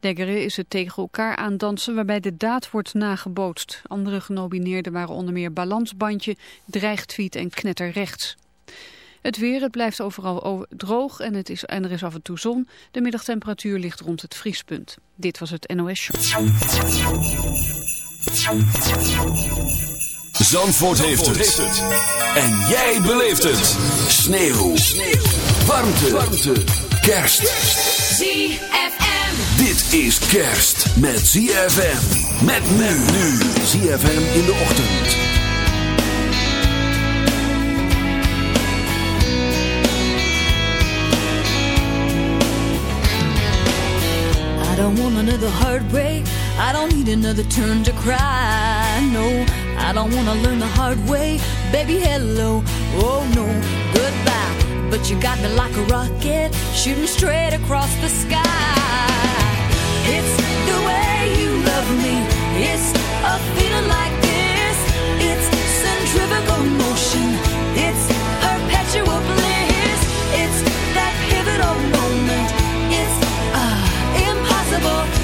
Deggere is het tegen elkaar aandansen waarbij de daad wordt nagebootst. Andere genomineerden waren onder meer Balansbandje, Dreigtweet en Knetterrechts. Het weer, het blijft overal droog en, het is, en er is af en toe zon. De middagtemperatuur ligt rond het vriespunt. Dit was het NOS Show. Zandvoort, heeft, het. En jij beleeft het. Sneeuw. Sneeuw. Warmte. Warmte. Kerst. ZFM. Dit is kerst met ZFM. Met men nu. ZFM in de ochtend. I don't want another heartbreak. I don't need another turn to cry. No, I don't want to learn the hard way. Baby, hello. Oh, no, goodbye. But you got me like a rocket, shooting straight across the sky. It's the way you love me. It's a feeling like this. It's centrifugal motion. It's perpetual bliss. It's that pivotal moment. It's uh, impossible.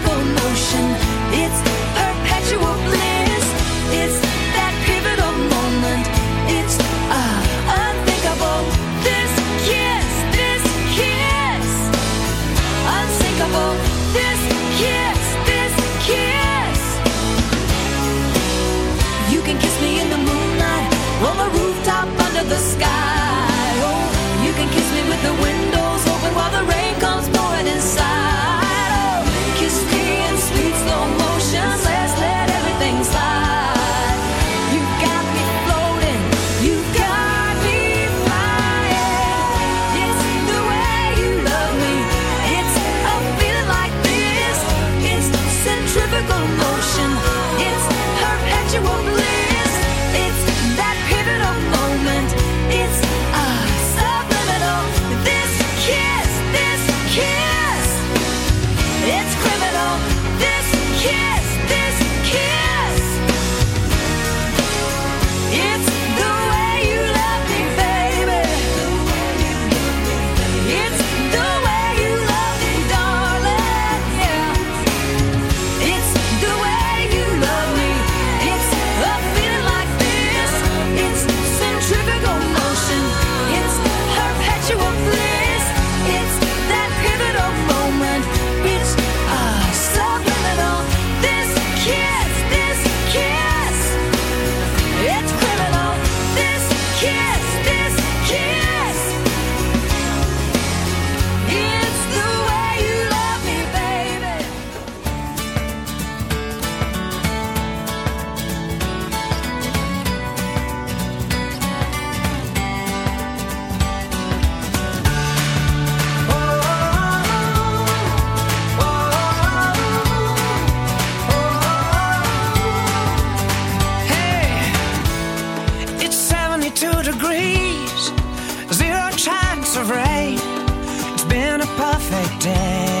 perfect day.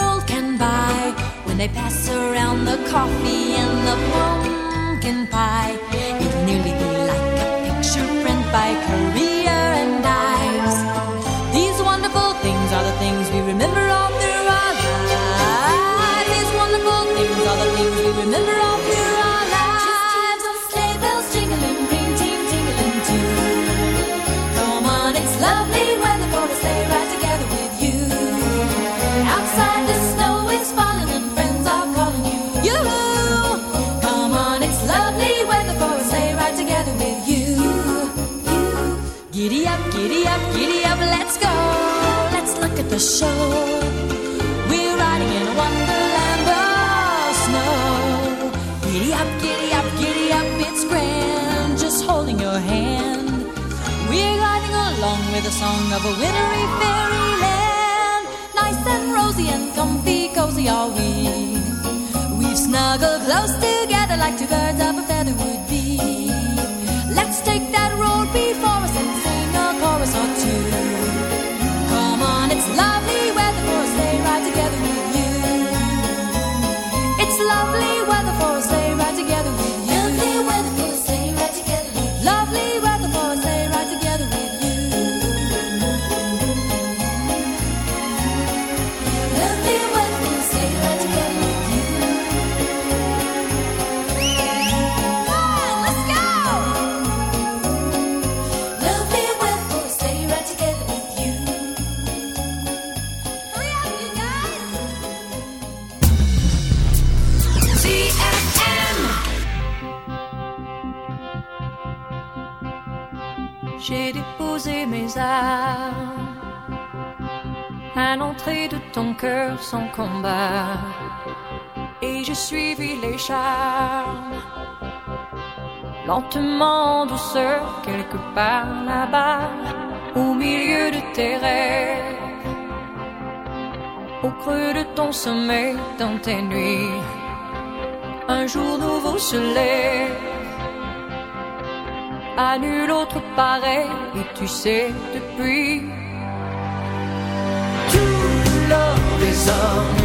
they pass around the coffee and the pumpkin pie. It'll nearly be like a picture print by Korea Show. We're riding in a wonderland of snow. Giddy up, giddy up, giddy up, it's grand. Just holding your hand. We're gliding along with the song of a wintry fairyland. Nice and rosy and comfy, cozy are we. We've snuggled close together like two birds of a feather would sans combat. Et j'ai suivi les charmes, lentement en douceur, quelque part là-bas, au milieu de tes rêves, au creux de ton sommeil, dans tes nuits. Un jour nouveau se lève à nul autre pareil, et tu sais depuis. Reason.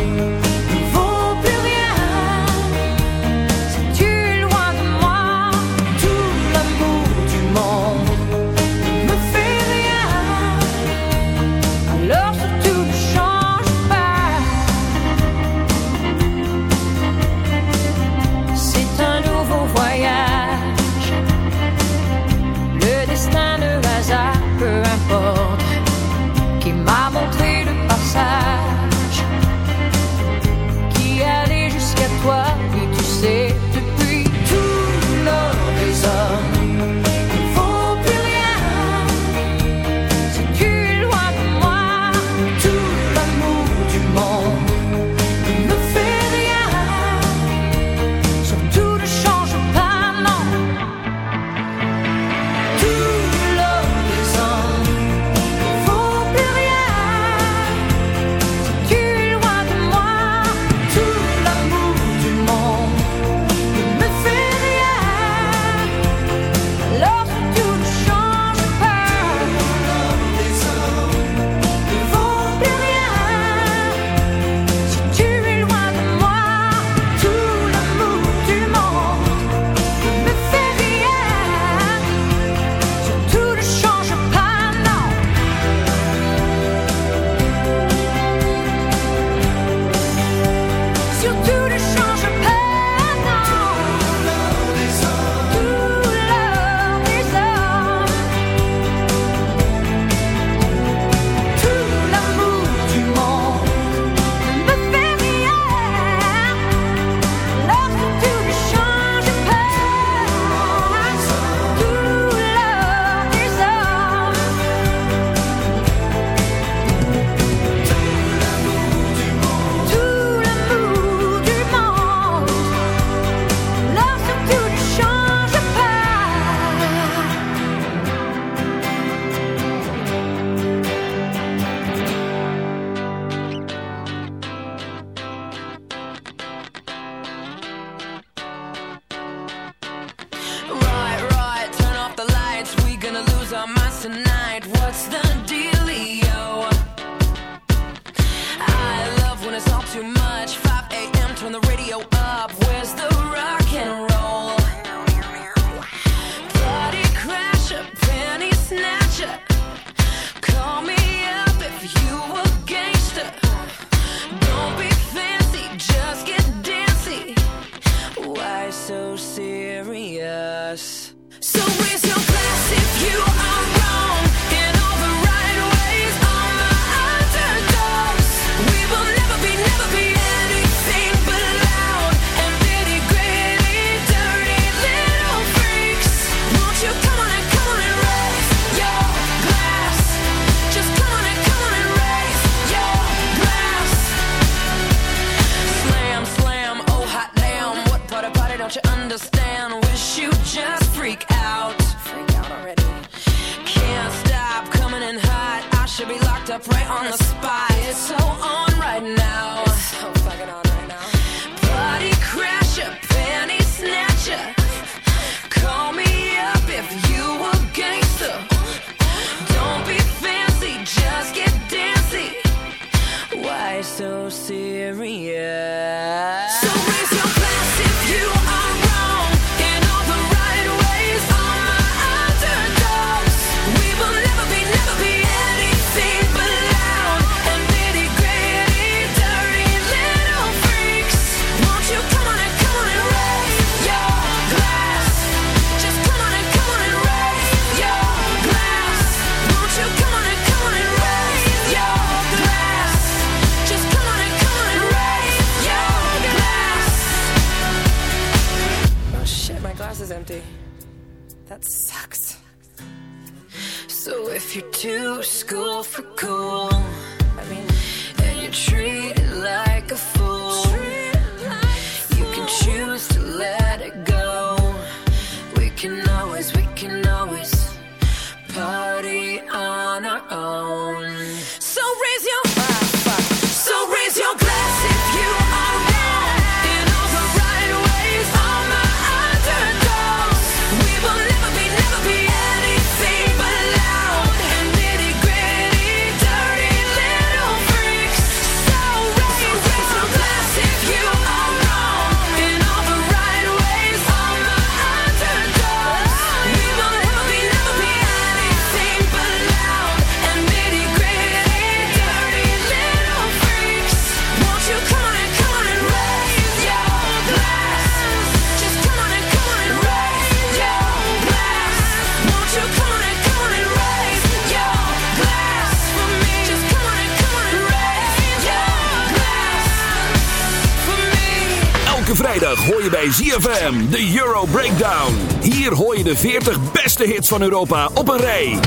bij ZFM. De Euro Breakdown. Hier hoor je de 40 beste hits van Europa op een rij.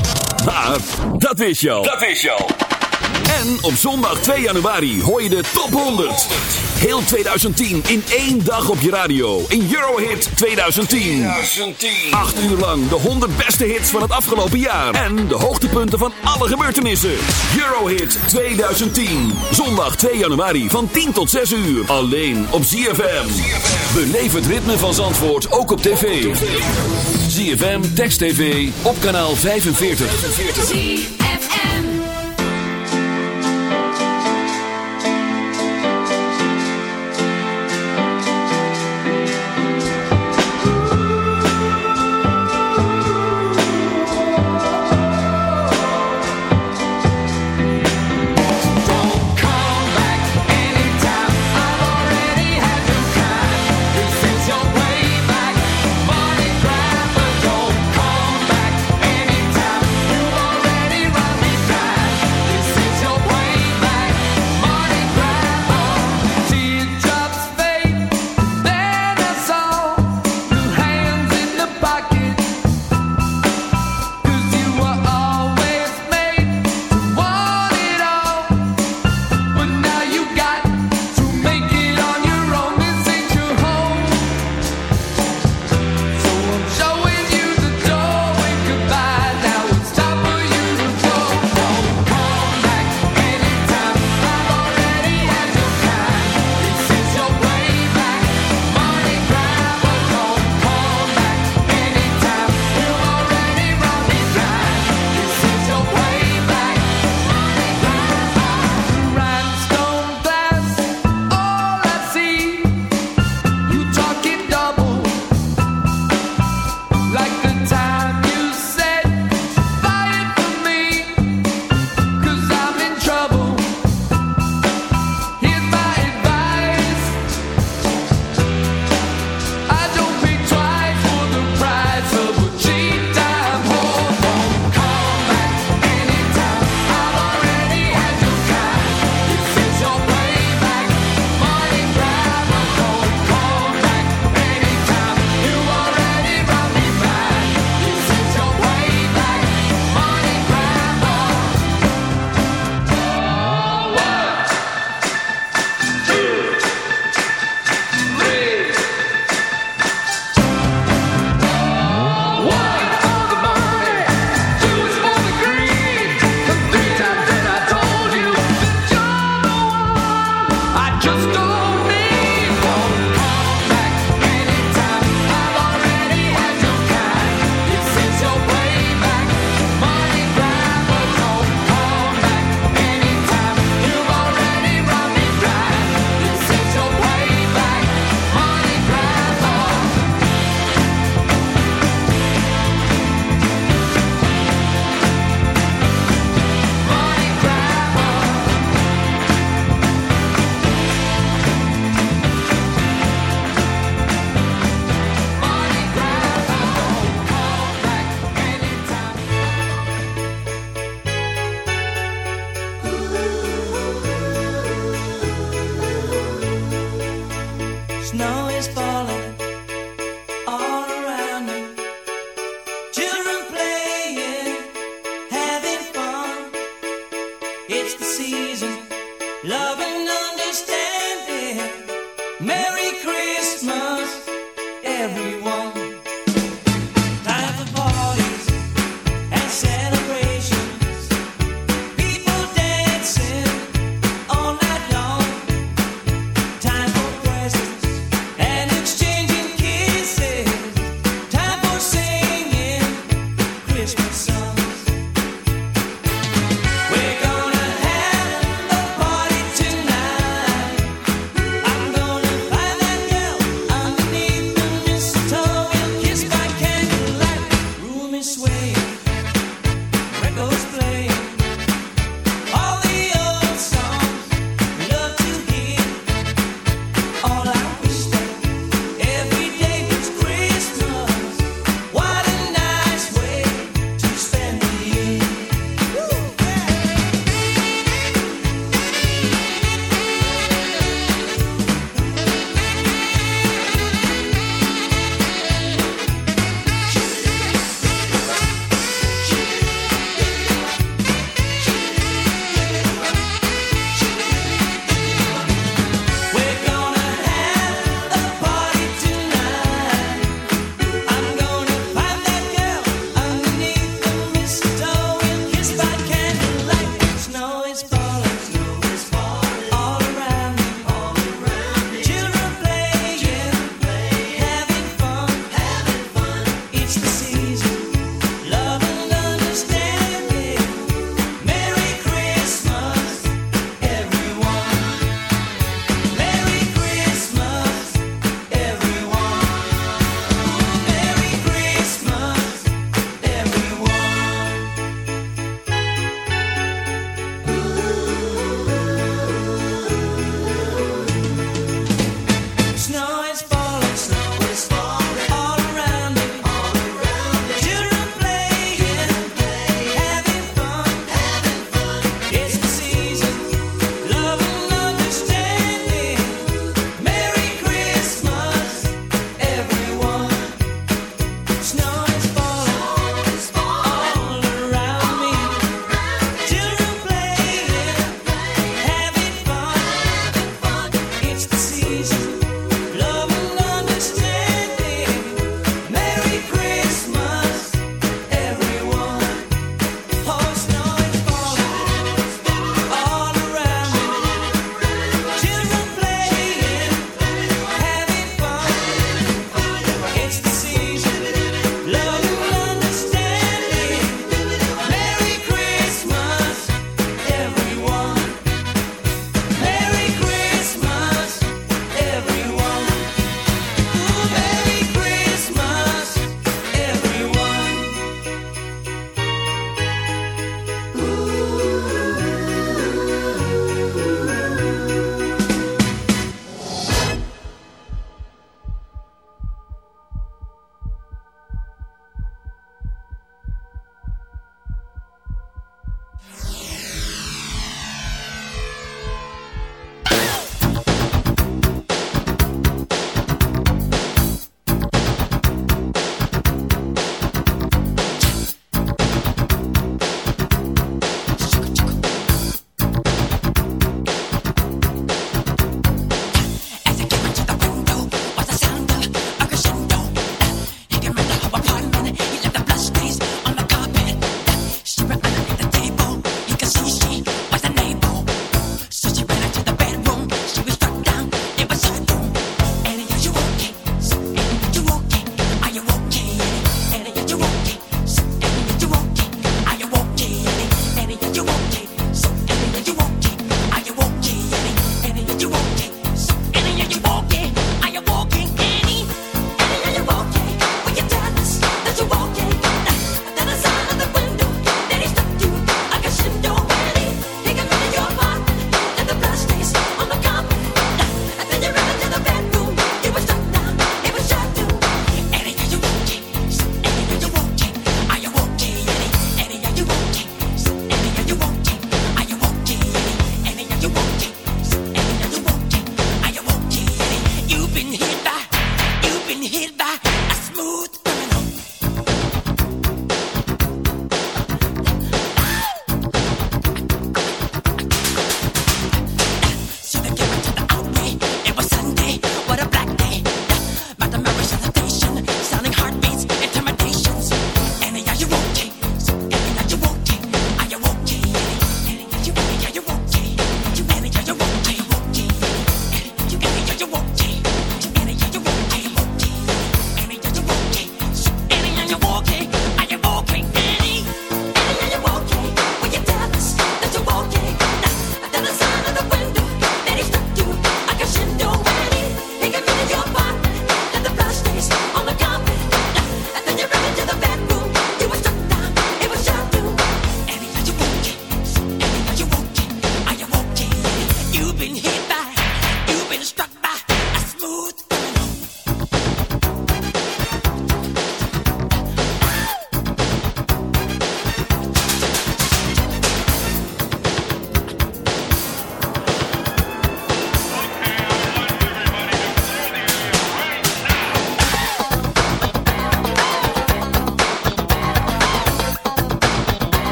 Maar dat is jou. Dat is jou. En op zondag 2 januari hoor je de top 100. Heel 2010 in één dag op je radio. In Eurohit 2010. 2010. Acht uur lang de 100 beste hits van het afgelopen jaar. En de hoogtepunten van alle gebeurtenissen. Eurohit 2010. Zondag 2 januari van 10 tot 6 uur. Alleen op ZFM. Beleef het ritme van Zandvoort ook op tv. ZFM, Text TV, op kanaal 45. 45.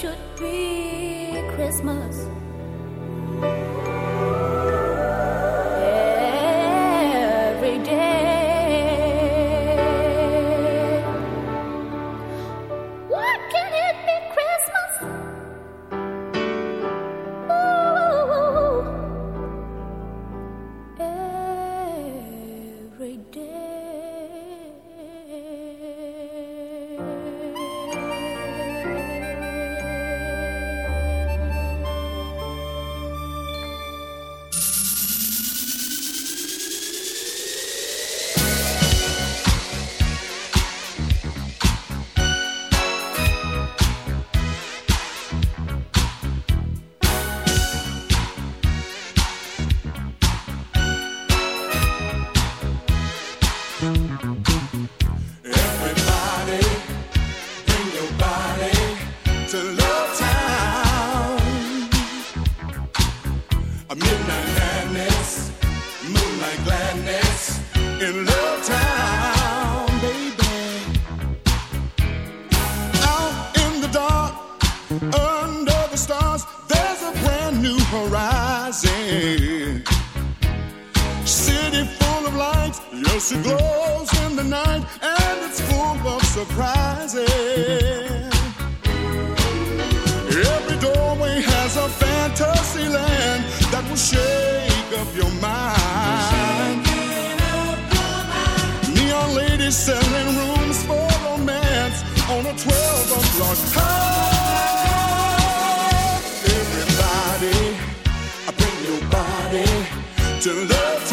should be Christmas.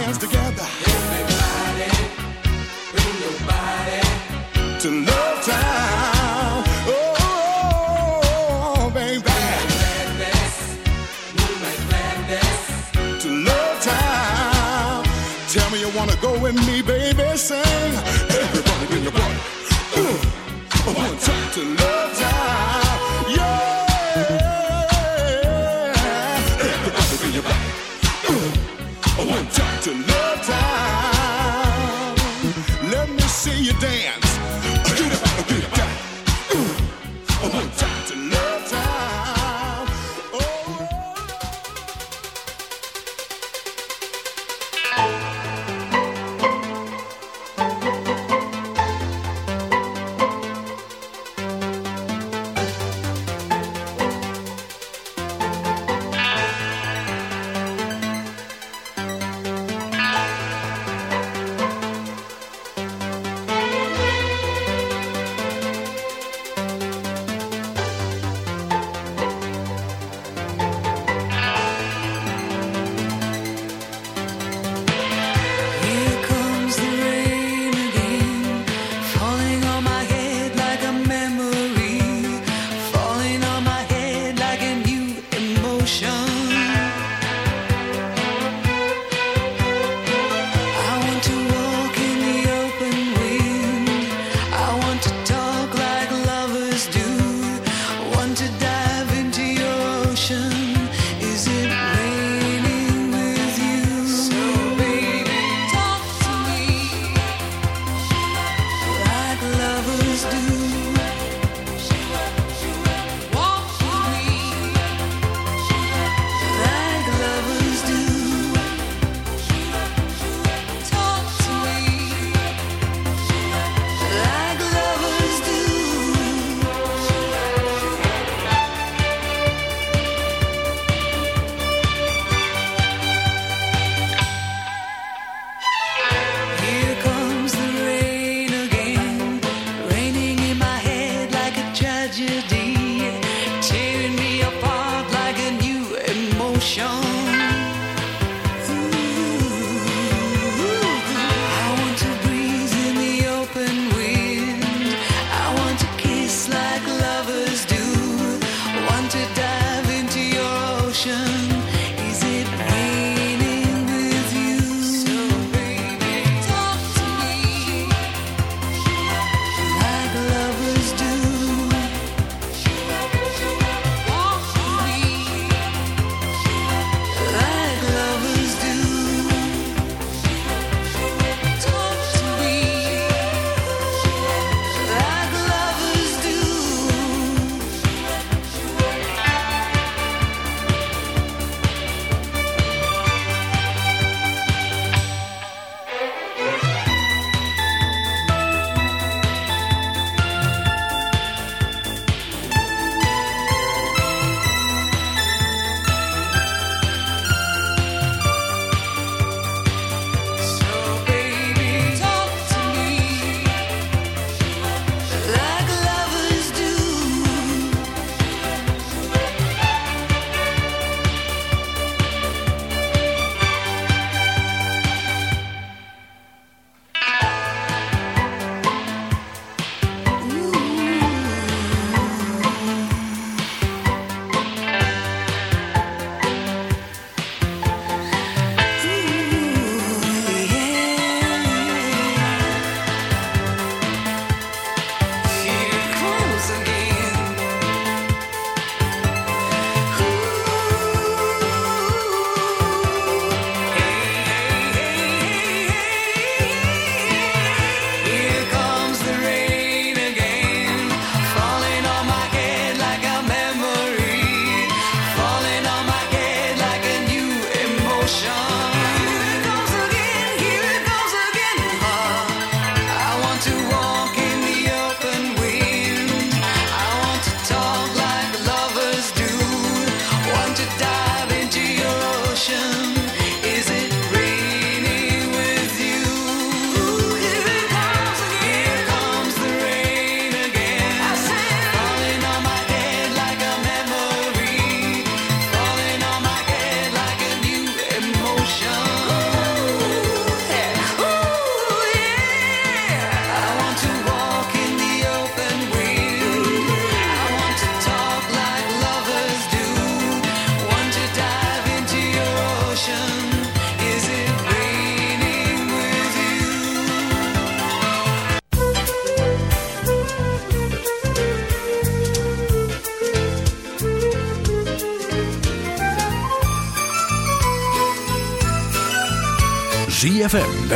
hands together. Everybody, bring your body to love time. Oh, baby. Moonlight gladness, moonlight gladness to love time. Tell me you wanna go with me, baby. Sing.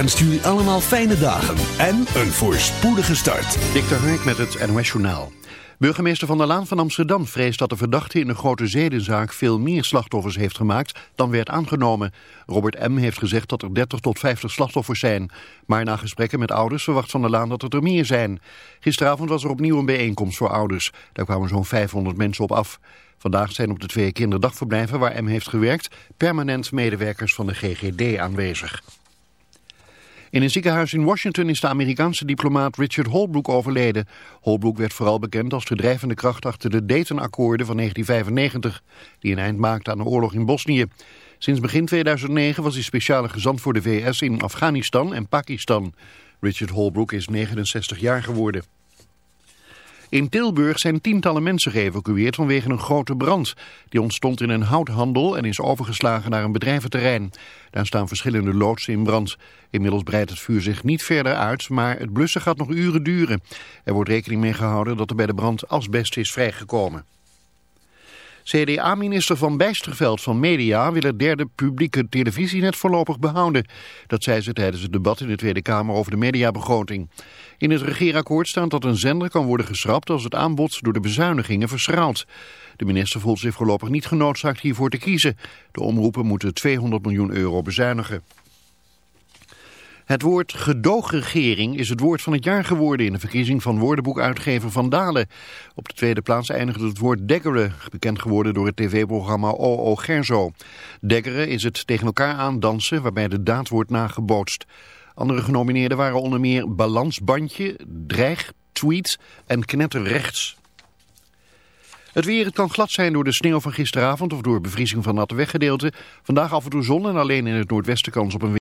Wenst jullie allemaal fijne dagen en een voorspoedige start. Dik de met het NOS Journaal. Burgemeester Van der Laan van Amsterdam vreest dat de verdachte in een grote zedenzaak veel meer slachtoffers heeft gemaakt dan werd aangenomen. Robert M. heeft gezegd dat er 30 tot 50 slachtoffers zijn. Maar na gesprekken met ouders verwacht Van der Laan dat het er meer zijn. Gisteravond was er opnieuw een bijeenkomst voor ouders. Daar kwamen zo'n 500 mensen op af. Vandaag zijn op de twee kinderdagverblijven waar M heeft gewerkt permanent medewerkers van de GGD aanwezig. In een ziekenhuis in Washington is de Amerikaanse diplomaat Richard Holbrooke overleden. Holbrooke werd vooral bekend als de drijvende kracht achter de Dayton-akkoorden van 1995, die een eind maakten aan de oorlog in Bosnië. Sinds begin 2009 was hij speciale gezant voor de VS in Afghanistan en Pakistan. Richard Holbrooke is 69 jaar geworden. In Tilburg zijn tientallen mensen geëvacueerd vanwege een grote brand. Die ontstond in een houthandel en is overgeslagen naar een bedrijventerrein. Daar staan verschillende loodsen in brand. Inmiddels breidt het vuur zich niet verder uit, maar het blussen gaat nog uren duren. Er wordt rekening mee gehouden dat er bij de brand asbest is vrijgekomen. CDA-minister Van Bijsterveld van Media wil het derde publieke televisienet voorlopig behouden. Dat zei ze tijdens het debat in de Tweede Kamer over de mediabegroting. In het regeerakkoord staat dat een zender kan worden geschrapt als het aanbod door de bezuinigingen verschraalt. De minister voelt zich voorlopig niet genoodzaakt hiervoor te kiezen. De omroepen moeten 200 miljoen euro bezuinigen. Het woord gedoogregering is het woord van het jaar geworden in de verkiezing van woordenboekuitgever Van Dalen. Op de tweede plaats eindigde het woord deggeren, bekend geworden door het tv-programma OO Gerzo. Deggeren is het tegen elkaar aandansen waarbij de daad wordt nagebootst. Andere genomineerden waren onder meer balansbandje, dreig, tweet en knetterrechts. Het weer, het kan glad zijn door de sneeuw van gisteravond of door bevriezing van natte weggedeelten. Vandaag af en toe zon en alleen in het noordwesten kans op een